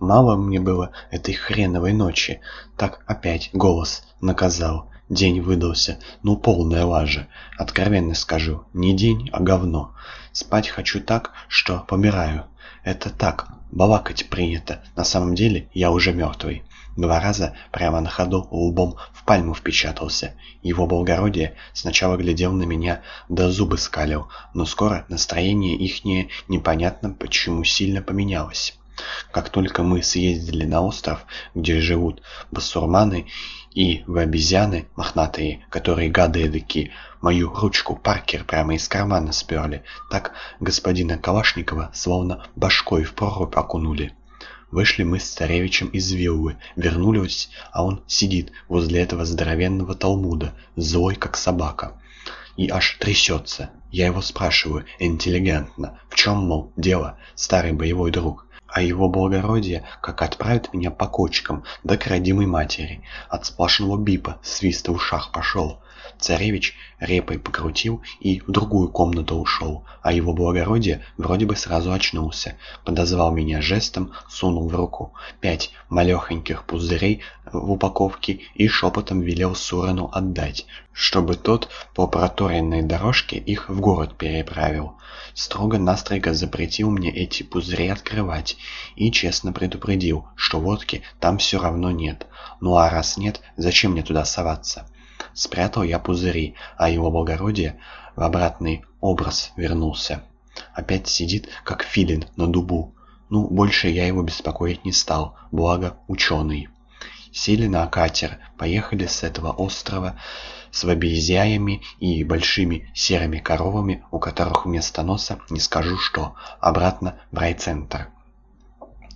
Мало мне было этой хреновой ночи. Так опять голос наказал. День выдался, ну полная лажа. Откровенно скажу, не день, а говно. Спать хочу так, что помираю. Это так, балакать принято. На самом деле я уже мертвый. Два раза прямо на ходу лбом в пальму впечатался. Его благородие сначала глядел на меня, да зубы скалил, но скоро настроение ихнее непонятно почему сильно поменялось. Как только мы съездили на остров, где живут басурманы и в обезьяны мохнатые, которые гады эдакие, мою ручку Паркер прямо из кармана сперли, так господина Калашникова словно башкой в прорубь окунули. Вышли мы с царевичем из виллы, вернулись, а он сидит возле этого здоровенного талмуда, злой как собака. И аж трясется. Я его спрашиваю, интеллигентно, в чем, мол, дело, старый боевой друг? А его благородие как отправит меня по кочкам, да к родимой матери. От сплошного бипа свиста в ушах пошел. Царевич репой покрутил и в другую комнату ушел, а его благородие вроде бы сразу очнулся, подозвал меня жестом, сунул в руку пять малехоньких пузырей в упаковке и шепотом велел Сурану отдать, чтобы тот по проторенной дорожке их в город переправил. Строго-настрого запретил мне эти пузыри открывать и честно предупредил, что водки там все равно нет. Ну а раз нет, зачем мне туда соваться? Спрятал я пузыри, а его благородие в обратный образ вернулся. Опять сидит, как филин на дубу. Ну, больше я его беспокоить не стал, благо ученый. Сели на катер, поехали с этого острова с вабезяями и большими серыми коровами, у которых вместо носа не скажу что, обратно в райцентр.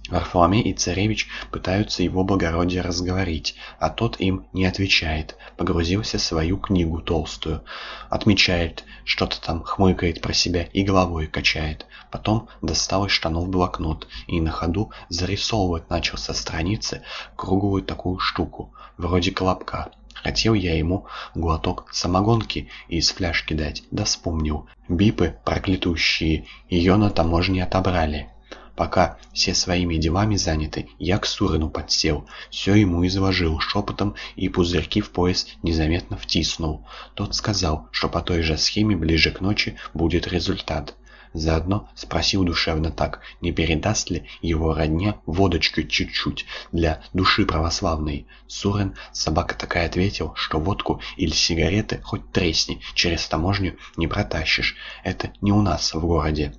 Варфоломей и царевич пытаются его благородие разговорить, а тот им не отвечает, погрузился в свою книгу толстую. Отмечает, что-то там хмыкает про себя и головой качает. Потом достал из штанов блокнот и на ходу зарисовывать начал со страницы круглую такую штуку, вроде колобка. Хотел я ему глоток самогонки из фляжки дать, да вспомнил. Бипы проклятущие, ее на таможне отобрали. Пока все своими делами заняты, я к Сурену подсел, все ему изложил шепотом и пузырьки в пояс незаметно втиснул. Тот сказал, что по той же схеме ближе к ночи будет результат. Заодно спросил душевно так, не передаст ли его родня водочку чуть-чуть для души православной. Сурен, собака такая, ответил, что водку или сигареты хоть тресни, через таможню не протащишь. Это не у нас в городе.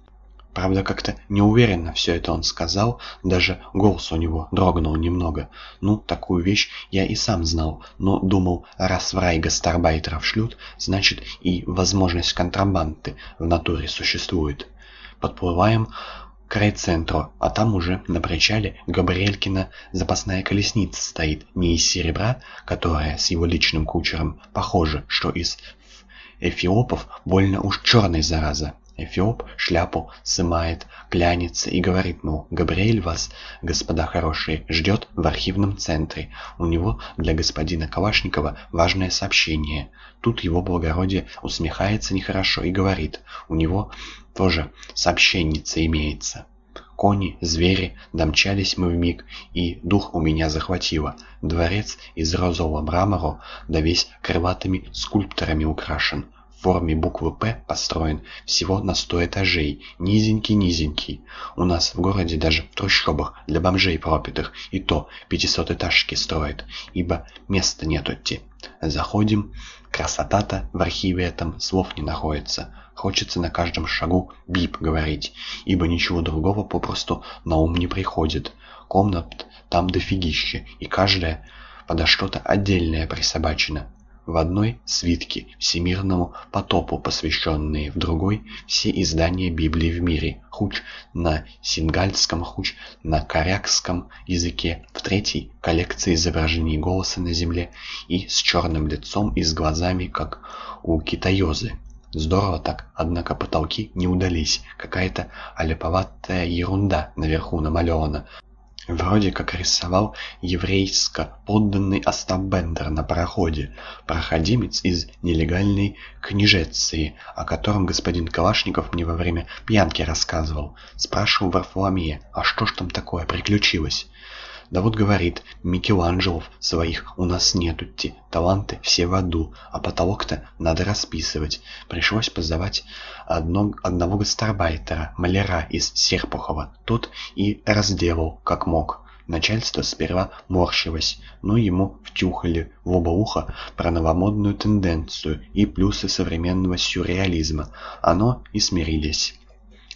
Правда, как-то неуверенно все это он сказал, даже голос у него дрогнул немного. Ну, такую вещь я и сам знал, но думал, раз в рай гастарбайтеров шлют, значит и возможность контрабанды в натуре существует. Подплываем к райцентру, а там уже на причале Габриэлькина запасная колесница стоит не из серебра, которая с его личным кучером похоже, что из эфиопов больно уж черной зараза. Эфиоп шляпу сымает, клянется и говорит, мол, Габриэль вас, господа хорошие, ждет в архивном центре. У него для господина Калашникова важное сообщение. Тут его благородие усмехается нехорошо и говорит, у него тоже сообщенница имеется. Кони, звери, домчались мы в миг, и дух у меня захватило. Дворец из розового мрамора, да весь крылатыми скульпторами украшен форме буквы «П» построен всего на сто этажей, низенький-низенький. У нас в городе даже в трущобах для бомжей пропитых и то пятисотэтажки строят, ибо места нету идти. Заходим, красота-то в архиве этом слов не находится. Хочется на каждом шагу «бип» говорить, ибо ничего другого попросту на ум не приходит. Комнат там дофигище, и каждая подо что-то отдельное присобачена. В одной – свитки всемирному потопу посвященные, в другой – все издания Библии в мире, хуч на сингальском, хуч на корякском языке, в третьей – коллекция изображений голоса на земле и с черным лицом и с глазами, как у китаёзы. Здорово так, однако потолки не удались, какая-то аляповатая ерунда наверху намалевана, Вроде как рисовал еврейско-подданный Остап Бендер на пароходе, проходимец из нелегальной княжеции, о котором господин Калашников мне во время пьянки рассказывал. Спрашивал Варфоломея, а что ж там такое приключилось? Да вот говорит, Микеланджелов своих у нас нету-те, таланты все в аду, а потолок-то надо расписывать. Пришлось позывать одно, одного гастарбайтера, маляра из Серпухова. Тот и разделал, как мог. Начальство сперва морщилось, но ему втюхали в оба уха про новомодную тенденцию и плюсы современного сюрреализма. Оно и смирились.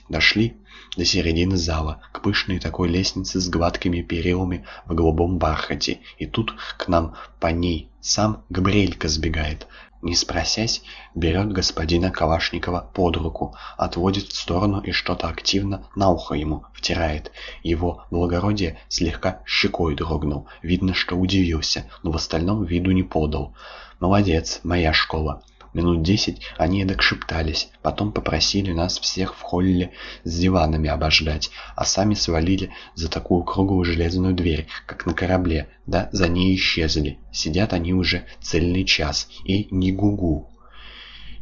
Дошли до середины зала, к пышной такой лестнице с гладкими перилами в голубом бархате, и тут к нам по ней сам Габриэлька сбегает. Не спросясь, берет господина Калашникова под руку, отводит в сторону и что-то активно на ухо ему втирает. Его благородие слегка щекой дрогнул, видно, что удивился, но в остальном виду не подал. «Молодец, моя школа!» Минут десять они эдак шептались, потом попросили нас всех в холле с диванами обождать, а сами свалили за такую круглую железную дверь, как на корабле, да за ней исчезли. Сидят они уже цельный час, и не гугу.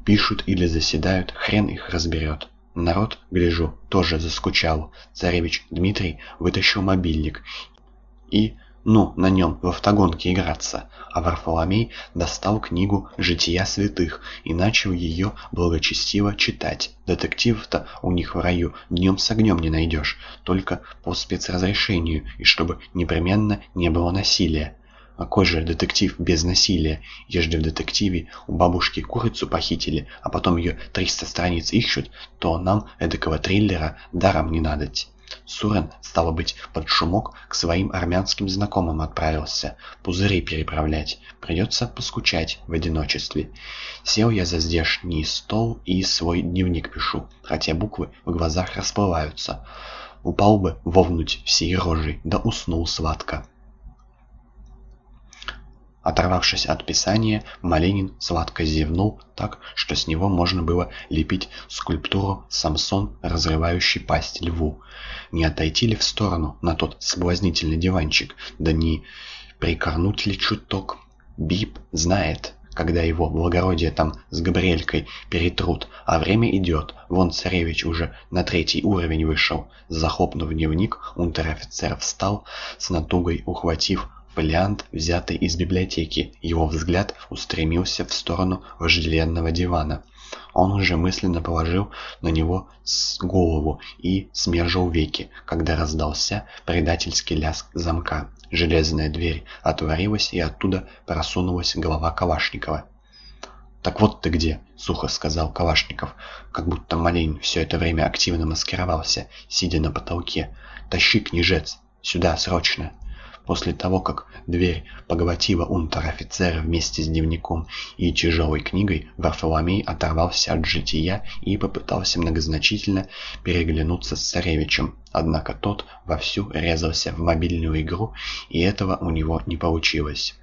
Пишут или заседают, хрен их разберет. Народ, гляжу, тоже заскучал. Царевич Дмитрий вытащил мобильник и ну, на нем в автогонке играться. А Варфоломей достал книгу «Жития святых» и начал ее благочестиво читать. Детективов-то у них в раю днем с огнем не найдешь, только по спецразрешению, и чтобы непременно не было насилия. Какой же детектив без насилия? Ежели в детективе у бабушки курицу похитили, а потом ее 300 страниц ищут, то нам эдакого триллера даром не надоть. Сурен, стало быть, под шумок к своим армянским знакомым отправился, пузыри переправлять. Придется поскучать в одиночестве. Сел я за здешний стол и свой дневник пишу, хотя буквы в глазах расплываются. Упал бы вовнуть всей рожей, да уснул сладко. Оторвавшись от писания, Малинин сладко зевнул так, что с него можно было лепить скульптуру «Самсон, разрывающий пасть льву». Не отойти ли в сторону на тот соблазнительный диванчик, да не прикорнуть ли чуток? Бип знает, когда его благородие там с Габриэлькой перетрут, а время идет. Вон царевич уже на третий уровень вышел. Захлопнув дневник, унтер-офицер встал, с натугой ухватив Фолиант, взятый из библиотеки, его взгляд устремился в сторону вожделенного дивана. Он уже мысленно положил на него голову и смежил веки, когда раздался предательский лязг замка. Железная дверь отворилась, и оттуда просунулась голова Калашникова. «Так вот ты где!» — сухо сказал Калашников, как будто Малейн все это время активно маскировался, сидя на потолке. «Тащи, княжец! Сюда, срочно!» После того, как дверь поглотила унтер-офицера вместе с дневником и тяжелой книгой, Варфоломей оторвался от жития и попытался многозначительно переглянуться с царевичем. Однако тот вовсю резался в мобильную игру, и этого у него не получилось.